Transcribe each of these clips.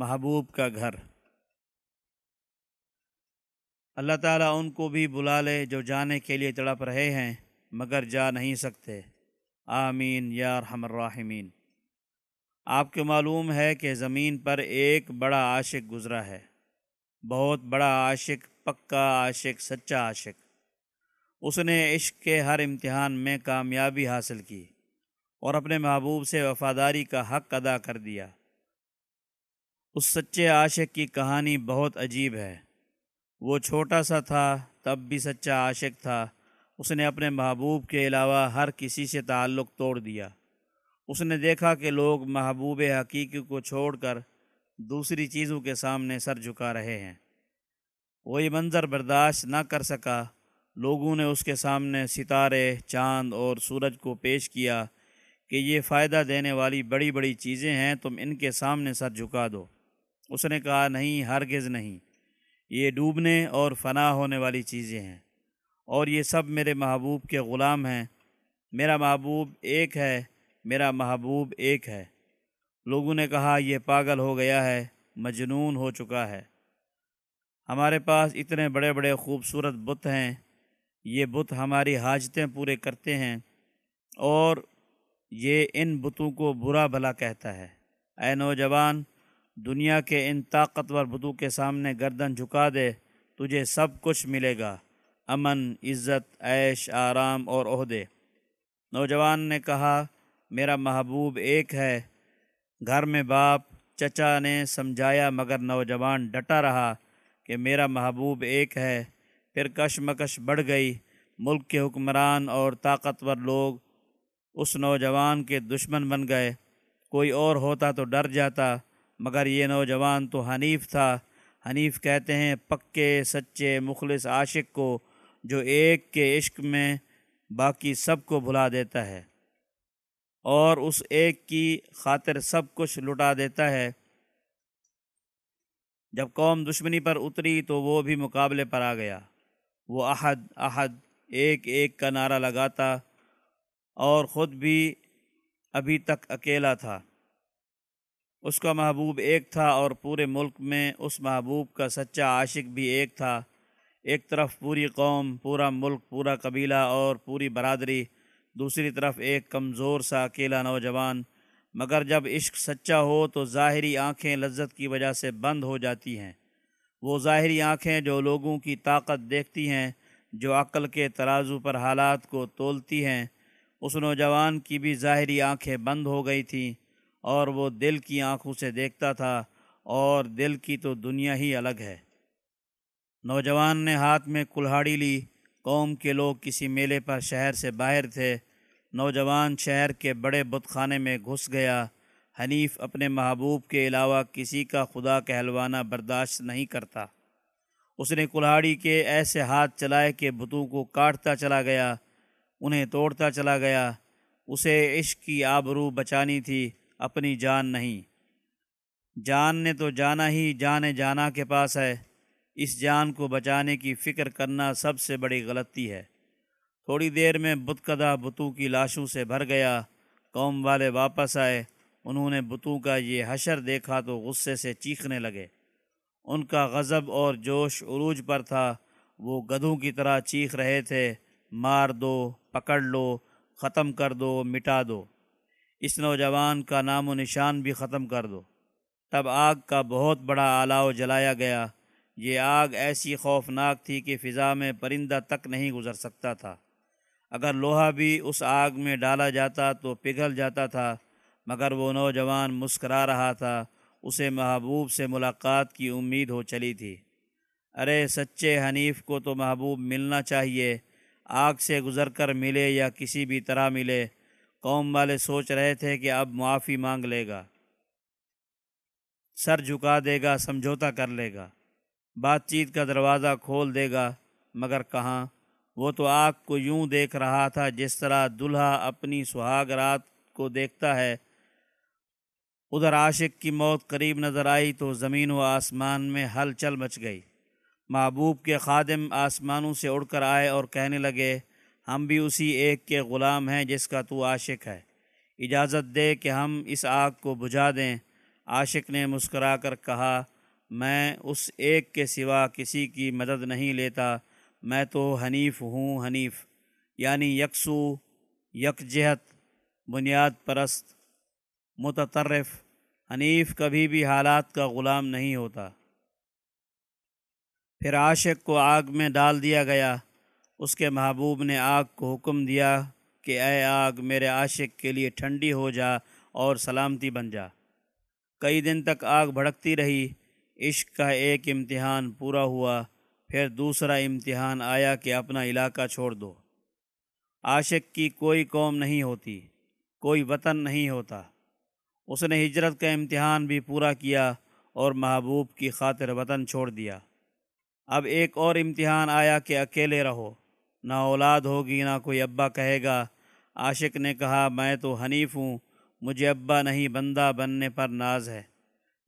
محبوب کا گھر۔ اللہ تعالیٰ ان کو بھی بلا لے جو جانے کے لیے تڑپ رہے ہیں، مگر جا نہیں سکتے۔ آمین یا رحم الراحمین۔ آپ کو معلوم ہے کہ زمین پر ایک بڑا عاشق گزرا ہے۔ بہت بڑا عاشق، پکا عاشق، سچا عاشق۔ اس نے عشق کے ہر امتحان میں کامیابی حاصل کی اور اپنے محبوب سے وفاداری کا حق ادا کر دیا۔ اس سچے عاشق کی کہانی بہت عجیب ہے۔ وہ چھوٹا سا تھا، تب بھی سچا عاشق تھا۔ اس نے اپنے محبوب کے علاوہ ہر کسی سے تعلق توڑ دیا۔ اس نے دیکھا کہ لوگ محبوب حقیقی کو چھوڑ کر دوسری چیزوں کے سامنے سر جھکا رہے ہیں۔ وہ یہ منظر برداشت نہ کر سکا۔ لوگوں نے اس کے سامنے ستارے، چاند اور سورج کو پیش کیا کہ یہ فائدہ دینے والی بڑی بڑی چیزیں ہیں، تم ان کے سامنے سر جھکا دو۔ اس نے کہا، نہیں، ہرگز نہیں۔ یہ ڈوبنے اور فنا ہونے والی چیزیں ہیں۔ اور یہ سب میرے محبوب کے غلام ہیں۔ میرا محبوب ایک ہے، میرا محبوب ایک ہے۔ لوگوں نے کہا، یہ پاگل ہو گیا ہے، مجنون ہو چکا ہے۔ ہمارے پاس اتنے بڑے بڑے خوبصورت بت ہیں۔ یہ بت ہماری حاجتیں پورے کرتے ہیں۔ اور یہ ان بتوں کو برا بھلا کہتا ہے۔ اے نوجوان دنیا کے ان طاقتور بتوں کے سامنے گردن جھکا دے، تجھے سب کچھ ملے گا۔ امن، عزت، عیش، آرام اور عہدے۔ نوجوان نے کہا، میرا محبوب ایک ہے۔ گھر میں باپ، چچا نے سمجھایا، مگر نوجوان ڈٹا رہا کہ میرا محبوب ایک ہے۔ پھر کشمکش بڑھ گئی۔ ملک کے حکمران اور طاقتور لوگ اس نوجوان کے دشمن بن گئے۔ کوئی اور ہوتا تو ڈر جاتا۔ مگر یہ نوجوان تو حنیف تھا۔ حنیف کہتے ہیں، پکے، سچے، مخلص عاشق کو جو ایک کے عشق میں باقی سب کو بھلا دیتا ہے اور اس ایک کی خاطر سب کچھ لٹا دیتا ہے۔ جب قوم دشمنی پر اتری تو وہ بھی مقابلے پر آ گیا۔ وہ احد احد، ایک ایک کا نعرہ لگاتا اور خود بھی ابھی تک اکیلا تھا۔ اس کا محبوب ایک تھا اور پورے ملک میں اس محبوب کا سچا عاشق بھی ایک تھا۔ ایک طرف پوری قوم، پورا ملک، پورا قبیلہ اور پوری برادری، دوسری طرف ایک کمزور سا اکیلا نوجوان۔ مگر جب عشق سچا ہو تو ظاہری آنکھیں لذت کی وجہ سے بند ہو جاتی ہیں۔ وہ ظاہری آنکھیں جو لوگوں کی طاقت دیکھتی ہیں، جو عقل کے ترازو پر حالات کو تولتی ہیں۔ اس نوجوان کی بھی ظاہری آنکھیں بند ہو گئی تھیں۔ اور وہ دل کی آنکھوں سے دیکھتا تھا اور دل کی تو دنیا ہی الگ ہے۔ نوجوان نے ہاتھ میں کلہاڑی لی۔ قوم کے لوگ کسی میلے پر شہر سے باہر تھے۔ نوجوان شہر کے بڑے بت خانے میں گھس گیا۔ حنیف اپنے محبوب کے علاوہ کسی کا خدا کہلوانا برداشت نہیں کرتا۔ اس نے کلہاڑی کے ایسے ہاتھ چلائے کہ بتوں کو کاٹتا چلا گیا، انہیں توڑتا چلا گیا۔ اسے عشق کی آبرو بچانی تھی۔ اپنی جان نہیں۔ جان نے تو جانا ہی جان جانا کے پاس ہے۔ اس جان کو بچانے کی فکر کرنا سب سے بڑی غلطی ہے۔ تھوڑی دیر میں بتکدہ بتوں کی لاشوں سے بھر گیا۔ قوم والے واپس آئے۔ انہوں نے بتوں کا یہ حشر دیکھا تو غصے سے چیخنے لگے۔ ان کا غضب اور جوش عروج پر تھا۔ وہ گدھوں کی طرح چیخ رہے تھے۔ مار دو، پکڑ لو، ختم کر دو، مٹا دو۔ اس نوجوان کا نام و نشان بھی ختم کر دو۔ تب آگ کا بہت بڑا آلاؤ جلایا گیا۔ یہ آگ ایسی خوفناک تھی کہ فضا میں پرندہ تک نہیں گزر سکتا تھا۔ اگر لوہا بھی اس آگ میں ڈالا جاتا تو پگھل جاتا تھا، مگر وہ نوجوان مسکرا رہا تھا۔ اسے محبوب سے ملاقات کی امید ہو چلی تھی۔ ارے سچے حنیف کو تو محبوب ملنا چاہیے۔ آگ سے گزر کر ملے یا کسی بھی طرح ملے قوم والے سوچ رہے تھے کہ اب معافی مانگ لے گا۔ سر جھکا دے گا، سمجھوتا کر لے گا۔ بات چیت کا دروازہ کھول دے گا، مگر کہاں؟ وہ تو آگ کو یوں دیکھ رہا تھا جس طرح دلہا اپنی سہاگ رات کو دیکھتا ہے۔ ادھر عاشق کی موت قریب نظر آئی تو زمین و آسمان میں ہل چل مچ گئی۔ محبوب کے خادم آسمانوں سے اڑ کر آئے اور کہنے لگے ہم بھی اسی ایک کے غلام ہیں جس کا تو عاشق ہے۔ اجازت دے کہ ہم اس آگ کو بجھا دیں۔ عاشق نے مسکرا کر کہا، میں اس ایک کے سوا کسی کی مدد نہیں لیتا۔ میں تو حنیف ہوں، حنیف۔ یعنی یکسو، یکجہت، بنیاد پرست، متطرف۔ حنیف کبھی بھی حالات کا غلام نہیں ہوتا۔ پھر عاشق کو آگ میں ڈال دیا گیا۔ اس کے محبوب نے آگ کو حکم دیا کہ اے آگ میرے عاشق کے لیے ٹھنڈی ہو جا اور سلامتی بن جا۔ کئی دن تک آگ بھڑکتی رہی، عشق کا ایک امتحان پورا ہوا، پھر دوسرا امتحان آیا کہ اپنا علاقہ چھوڑ دو۔ عاشق کی کوئی قوم نہیں ہوتی، کوئی وطن نہیں ہوتا۔ اس نے ہجرت کا امتحان بھی پورا کیا اور محبوب کی خاطر وطن چھوڑ دیا۔ اب ایک اور امتحان آیا کہ اکیلے رہو۔ نہ اولاد ہوگی، نہ کوئی ابا کہے گا۔ عاشق نے کہا، میں تو حنیف ہوں، مجھے ابا نہیں، بندہ بننے پر ناز ہے۔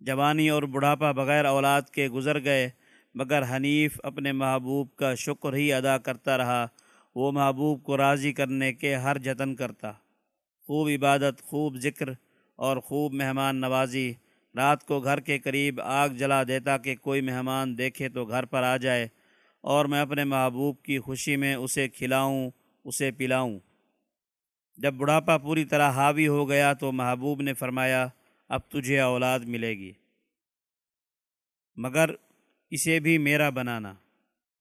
جوانی اور بڑھاپا بغیر اولاد کے گزر گئے، مگر حنیف اپنے محبوب کا شکر ہی ادا کرتا رہا۔ وہ محبوب کو راضی کرنے کے ہر جتن کرتا۔ خوب عبادت، خوب ذکر اور خوب مہمان نوازی۔ رات کو گھر کے قریب آگ جلا دیتا کہ کوئی مہمان دیکھے تو گھر پر آ جائے۔ اور میں اپنے محبوب کی خوشی میں اسے کھلاؤں، اسے پلاؤں۔ جب بڑھاپا پوری طرح حاوی ہو گیا تو محبوب نے فرمایا، اب تجھے اولاد ملے گی۔ مگر اسے بھی میرا بنانا۔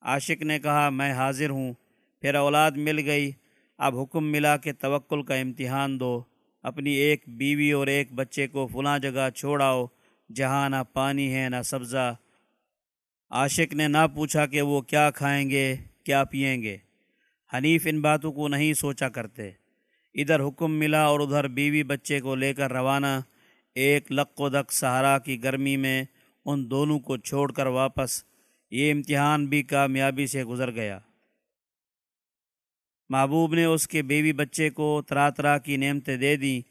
عاشق نے کہا، میں حاضر ہوں، پھر اولاد مل گئی۔ اب حکم ملا کہ توکل کا امتحان دو۔ اپنی ایک بیوی اور ایک بچے کو فلاں جگہ چھوڑاؤ، جہاں نہ پانی ہے، نہ سبزہ۔ عاشق نے نہ پوچھا کہ وہ کیا کھائیں گے، کیا پئیں گے۔ حنیف ان باتوں کو نہیں سوچا کرتے۔ ادھر حکم ملا اور ادھر بیوی بچے کو لے کر روانہ ایک لق و دق سہارا کی گرمی میں ان دونوں کو چھوڑ کر واپس، یہ امتحان بھی کامیابی سے گزر گیا۔ محبوب نے اس کے بیوی بچے کو طرح طرح کی نعمتیں دے دیں۔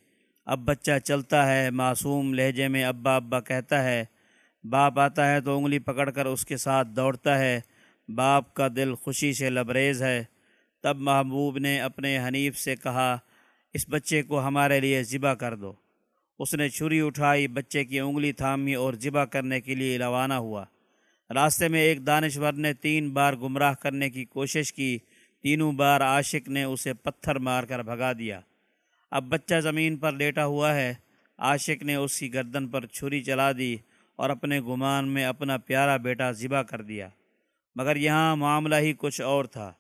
اب بچہ چلتا ہے، معصوم لہجے میں ابا ابا کہتا ہے باپ آتا ہے تو انگلی پکڑ کر اس کے ساتھ دوڑتا ہے۔ باپ کا دل خوشی سے لبریز ہے۔ تب محبوب نے اپنے حنیف سے کہا، اس بچے کو ہمارے لیے ذبح کر دو۔ اس نے چھری اٹھائی، بچے کی انگلی تھامی اور ذبح کرنے کے لیے روانہ ہوا۔ راستے میں ایک دانشور نے تین بار گمراہ کرنے کی کوشش کی۔ تینوں بار عاشق نے اسے پتھر مار کر بھگا دیا۔ اب بچہ زمین پر لیٹا ہوا ہے۔ عاشق نے اس کی گردن پر چھری چلا دی۔ اور اپنے گمان میں اپنا پیارا بیٹا ذبح کر دیا۔ مگر یہاں معاملہ ہی کچھ اور تھا۔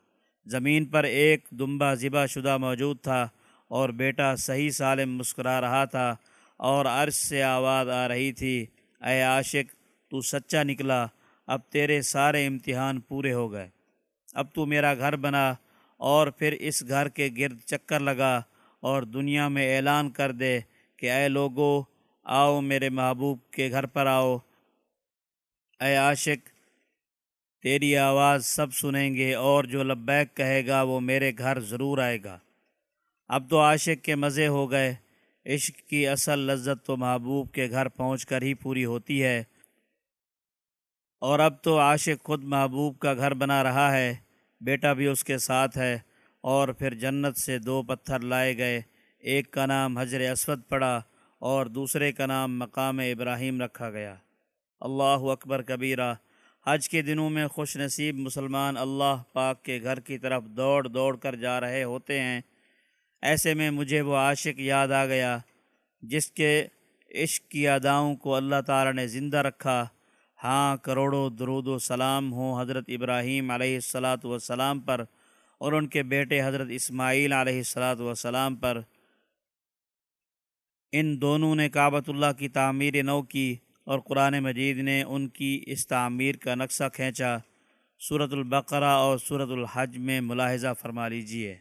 زمین پر ایک دمبا ذبح شدہ موجود تھا اور بیٹا صحیح سالم مسکرا رہا تھا اور عرش سے آواز آ رہی تھی، اے عاشق، تو سچا نکلا، اب تیرے سارے امتحان پورے ہو گئے۔ اب تو میرا گھر بنا اور پھر اس گھر کے گرد چکر لگا اور دنیا میں اعلان کر دے کہ اے لوگو آؤ میرے محبوب کے گھر پر آؤ۔ اے عاشق، تیری آواز سب سنیں گے اور جو لبیک کہے گا وہ میرے گھر ضرور آئے گا۔ اب تو عاشق کے مزے ہو گئے۔ عشق کی اصل لذت تو محبوب کے گھر پہنچ کر ہی پوری ہوتی ہے۔ اور اب تو عاشق خود محبوب کا گھر بنا رہا ہے۔ بیٹا بھی اس کے ساتھ ہے۔ اور پھر جنت سے دو پتھر لائے گئے۔ ایک کا نام حجر اسود پڑا۔ اور دوسرے کا نام مقام ابراہیم رکھا گیا۔ اللہ اکبر کبیرہ، حج کے دنوں میں خوش نصیب مسلمان اللہ پاک کے گھر کی طرف دوڑ دوڑ کر جا رہے ہوتے ہیں۔ ایسے میں مجھے وہ عاشق یاد آ گیا جس کے عشق کی اداؤں کو اللہ تعالی نے زندہ رکھا۔ ہاں کروڑوں درود و سلام ہوں حضرت ابراہیم علیہ السلاۃ والسلام پر اور ان کے بیٹے حضرت اسماعیل علیہ السلاۃ والسلام پر۔ ان دونوں نے کعبۃ اللہ کی تعمیر نو کی اور قرآن مجید نے ان کی اس تعمیر کا نقشہ کھینچا۔ صورت البقرہ اور صورت الحج میں ملاحظہ فرما لیجیے